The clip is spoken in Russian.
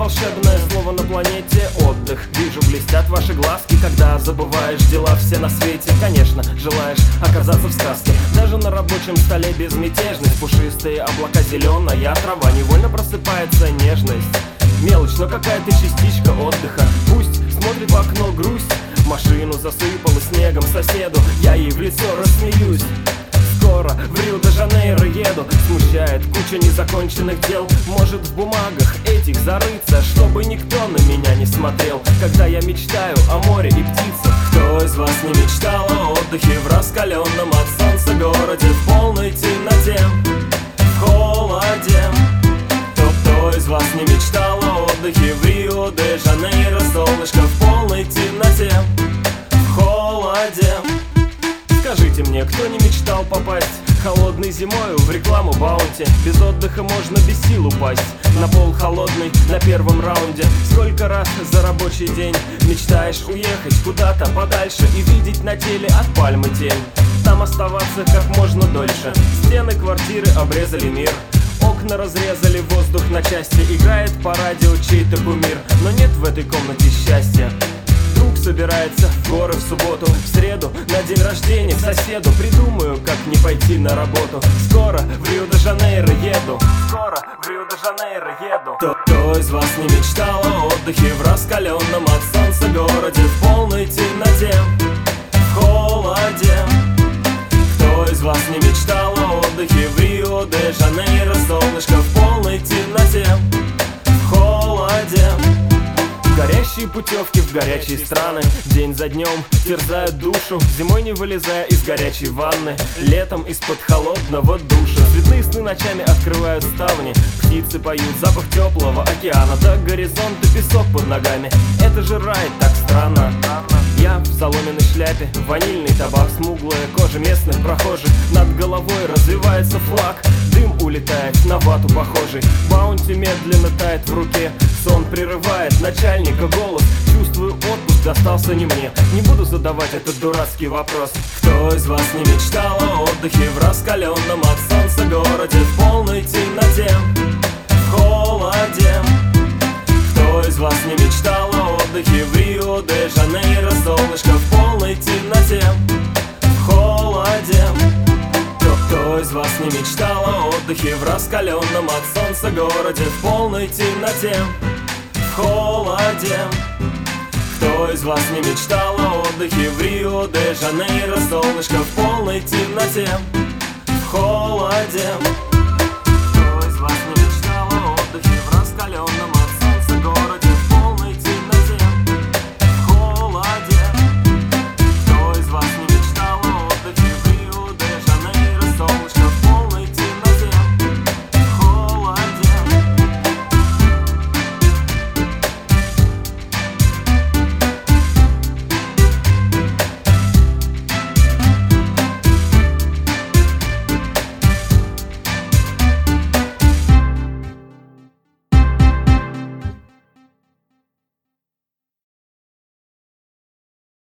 волшебное слово на планете Отдых Вижу, блестят ваши глазки Когда забываешь дела все на свете. Конечно, желаешь оказаться в сказке. Даже на рабочем столе безмятежность. Пушистые облака, зеленая трава Невольно просыпается нежность. Мелочь, но какая-то частичка отдыха. Пусть смотрит в окно грусть. Машину засыпало снегом соседу. Я ей в лицо рассмеюсь скоро в Рио-де-Жанейро еду. Смущает куча незаконченных дел. Может в бумагах этих зарыться Чтобы никто на меня не смотрел. Когда я мечтаю о море и птицах Кто из вас не мечтал о отдыхе В раскаленном от солнца городе? В полной темноте, в холоде. Кто, из вас не мечтал о отдыхе В Рио-де-Жанейро? Солнышко в полной темноте, в холоде Скажите мне, кто не мечтал попасть холодной зимою в рекламу Баунти? Без отдыха можно без сил упасть. На пол холодный на первом раунде. Сколько раз за рабочий день Мечтаешь уехать куда-то подальше И видеть на теле от пальмы тень? Там оставаться как можно дольше. Стены квартиры обрезали мир. Окна разрезали воздух на части. Играет по радио чей-то кумир. Но нет в этой комнате счастья собирается в горы в субботу. В среду на день рождения к соседу. Придумаю, как не пойти на работу. Скоро в Рио-де-Жанейро еду. Скоро в Рио-де-Жанейро еду. Кто, кто из вас не мечтал о отдыхе В раскаленном от солнца городе. В полной темноте, в холоде. Кто из вас не мечтал о отдыхе В Рио-де-Жанейро? Солнышко в Горящие путевки в горячие страны. День за днем терзают душу Зимой не вылезая из горячей ванны. Летом из-под холодного душа. Цветные сны ночами открывают ставни. Птицы поют запах теплого океана. До горизонта песок под ногами. Это же рай, так странно Я в соломенной шляпе Ванильный табак, смуглая кожа местных прохожих. Над головой развивается флаг Дым улетает на вату похожий. Баунти медленно тает в руке Сон прерывает начальника голос. Чувствую отпуск достался не мне. Не буду задавать этот дурацкий вопрос. Кто из вас не мечтал о отдыхе В раскаленном от солнца городе? В полной темноте, в холоде. Кто из вас не мечтал о отдыхе В мечтал о отдыхе В раскаленном от солнца городе В полной темноте, холоде. Кто из вас не мечтал о отдыхе в Рио-де-Жанейро Солнышко в полной темноте, в холоде